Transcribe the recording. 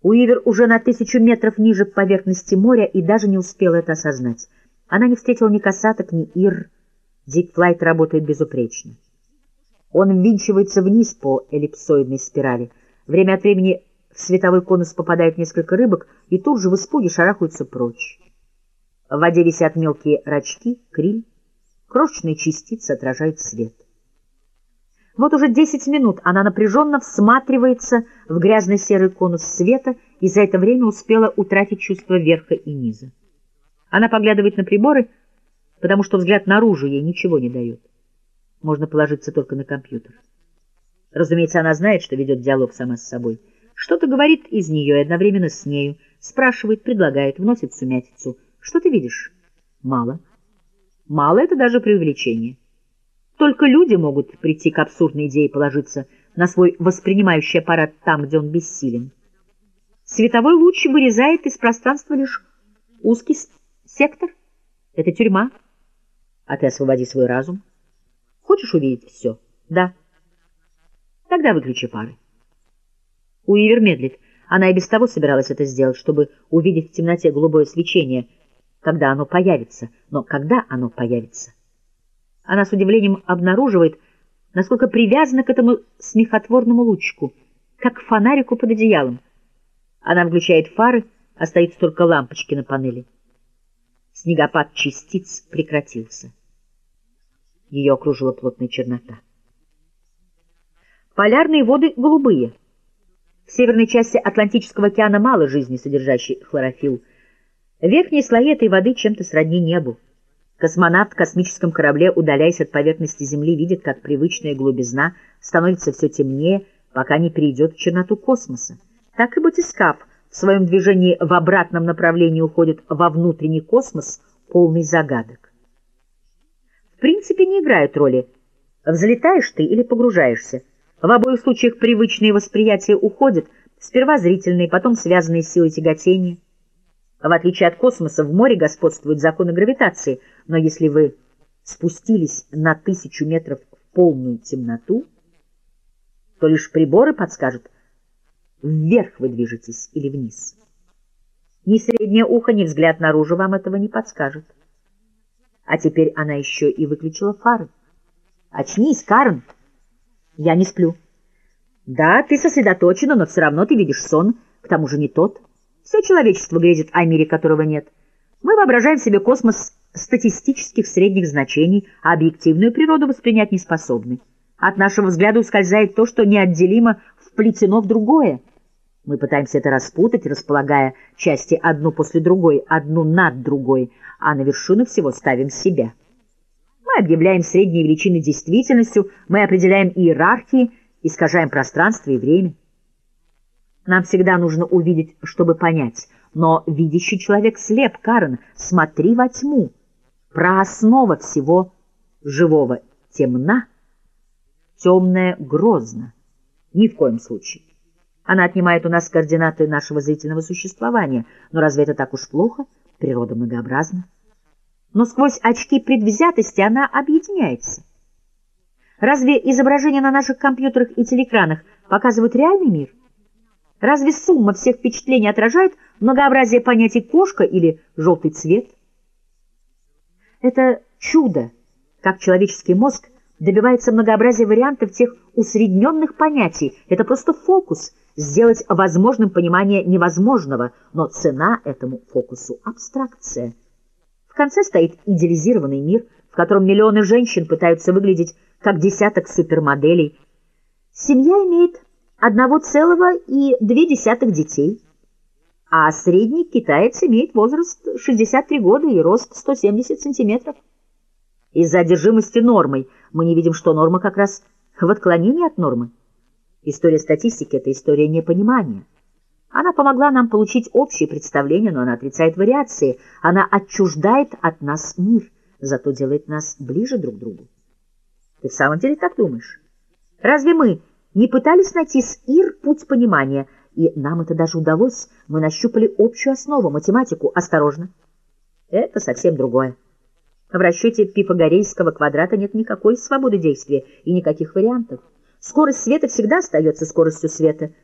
Уивер уже на тысячу метров ниже поверхности моря и даже не успела это осознать. Она не встретила ни касаток, ни ир. Дикфлайт работает безупречно. Он ввинчивается вниз по эллипсоидной спирали. Время от времени в световой конус попадает несколько рыбок, и тут же в испуге шарахаются прочь. В воде висят мелкие рачки, криль. Крошечные частицы отражают свет. Вот уже десять минут она напряженно всматривается в грязный серый конус света и за это время успела утратить чувство верха и низа. Она поглядывает на приборы, потому что взгляд наружу ей ничего не дает. Можно положиться только на компьютер. Разумеется, она знает, что ведет диалог сама с собой. Что-то говорит из нее и одновременно с нею, спрашивает, предлагает, вносит сумятицу. Что ты видишь? Мало. Мало — это даже преувеличение. Только люди могут прийти к абсурдной идее положиться на свой воспринимающий аппарат там, где он бессилен. Световой луч вырезает из пространства лишь узкий сектор. Это тюрьма. А ты освободи свой разум. Хочешь увидеть все? Да. Тогда выключи фары. Уивер медлит. Она и без того собиралась это сделать, чтобы увидеть в темноте голубое свечение — когда оно появится, но когда оно появится. Она с удивлением обнаруживает, насколько привязана к этому смехотворному лучику, как к фонарику под одеялом. Она включает фары, остаются только лампочки на панели. Снегопад частиц прекратился. Ее окружила плотная чернота. Полярные воды голубые. В северной части Атлантического океана мало жизни, содержащей хлорофилл, Верхние слои этой воды чем-то сродни небу. Космонавт в космическом корабле, удаляясь от поверхности Земли, видит, как привычная глубизна становится все темнее, пока не перейдет в черноту космоса. Так и батискаф в своем движении в обратном направлении уходит во внутренний космос, полный загадок. В принципе, не играют роли, взлетаешь ты или погружаешься. В обоих случаях привычные восприятия уходят, сперва зрительные, потом связанные с силой тяготения. В отличие от космоса, в море господствуют законы гравитации, но если вы спустились на тысячу метров в полную темноту, то лишь приборы подскажут, вверх вы движетесь или вниз. Ни среднее ухо, ни взгляд наружу вам этого не подскажет. А теперь она еще и выключила фары. Очнись, Карн. Я не сплю. Да, ты сосредоточена, но все равно ты видишь сон, к тому же не тот. Все человечество грезит о мире, которого нет. Мы воображаем себе космос статистических средних значений, а объективную природу воспринять не способны. От нашего взгляда ускользает то, что неотделимо вплетено в другое. Мы пытаемся это распутать, располагая части одну после другой, одну над другой, а на вершину всего ставим себя. Мы объявляем средние величины действительностью, мы определяем иерархии, искажаем пространство и время. Нам всегда нужно увидеть, чтобы понять. Но видящий человек слеп, Карен, смотри во тьму. Прооснова всего живого темна, темная грозно. Ни в коем случае. Она отнимает у нас координаты нашего зрительного существования. Но разве это так уж плохо? Природа многообразна. Но сквозь очки предвзятости она объединяется. Разве изображения на наших компьютерах и телекранах показывают реальный мир? Разве сумма всех впечатлений отражает многообразие понятий кошка или желтый цвет? Это чудо, как человеческий мозг добивается многообразия вариантов тех усредненных понятий. Это просто фокус, сделать возможным понимание невозможного, но цена этому фокусу — абстракция. В конце стоит идеализированный мир, в котором миллионы женщин пытаются выглядеть как десяток супермоделей. Семья имеет одного целого и две десятых детей, а средний китаец имеет возраст 63 года и рост 170 сантиметров. Из-за одержимости нормой мы не видим, что норма как раз в отклонении от нормы. История статистики — это история непонимания. Она помогла нам получить общее представление, но она отрицает вариации. Она отчуждает от нас мир, зато делает нас ближе друг к другу. Ты в самом деле так думаешь? Разве мы не пытались найти с Ир путь понимания, и нам это даже удалось. Мы нащупали общую основу, математику. Осторожно. Это совсем другое. В расчете пифагорейского квадрата нет никакой свободы действия и никаких вариантов. Скорость света всегда остается скоростью света —